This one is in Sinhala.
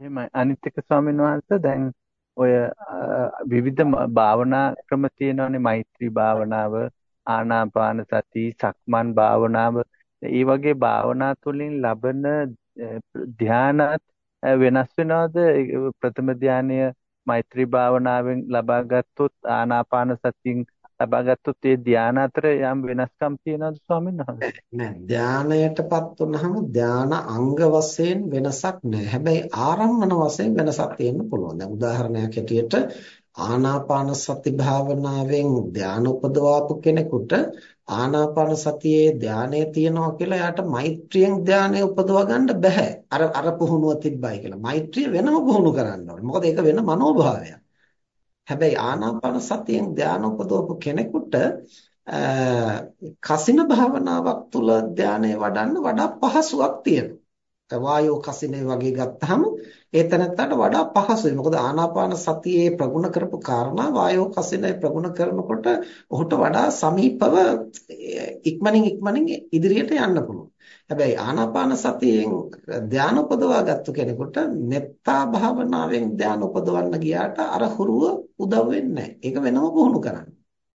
එහෙමයි. අනිත් එක ස්වාමීන් වහන්සේ දැන් ඔය විවිධ භාවනා ක්‍රම තියෙනවානේ මෛත්‍රී භාවනාව, ආනාපාන සති, සක්මන් භාවනාව. ඒ වගේ භාවනා තුළින් ලබන ධානත් වෙනස් වෙනවද? ප්‍රථම ධානය මෛත්‍රී භාවනාවෙන් ලබා ගත්තොත් ආනාපාන සතියෙන් ලබා ගත්තොත් ඒ ධාන අතර යම් වෙනස්කම් තියෙනවද ස්වාමීන් වහන්සේ? නෑ ධානයටපත් වුනහම ධාන අංග වශයෙන් වෙනසක් නෑ. හැබැයි ආරම්මන වශයෙන් වෙනසක් තියෙන්න පුළුවන්. දැන් උදාහරණයක් හැටියට ආනාපාන සති භාවනාවෙන් ධාන උපදවාපු කෙනෙකුට ආනාපාන සතියේ ධානය තියනවා කියලා එයාට මෛත්‍රියෙන් ධානය උපදවා ගන්න බෑ. අර අර පුහුණුව තිබ්බයි කියලා. මෛත්‍රිය වෙනම පුහුණු කරන්න ඕනේ. මොකද ඒක වෙන මනෝභාවයක්. හැබැයි ආනාපාන සතියෙන් ධාන උපදවපු කෙනෙකුට කසින භාවනාවක් තුල ධානය වඩන්න වඩා පහසුවක් තියෙනවා. වායෝ කසිනේ වගේ ගත්තාම ඒ තැනත්තට වඩා පහසුයි. මොකද ආනාපාන සතියේ ප්‍රගුණ කරපු කාරණා වායෝ කසිනේ ප්‍රගුණ කරනකොට ඔහුට වඩා සමීපව ඉක්මනින් ඉක්මනින් ඉදිරියට යන්න පුළුවන්. හැබැයි ආනාපාන සතියෙන් ධානය උපදවා ගත්ත කෙනෙකුට මෙත්තා භාවනාවෙන් ධානය උපදවන්න ගියාට අර හුරුව උදව් වෙන්නේ නැහැ. ඒක වෙනම පුහුණු කරන්න.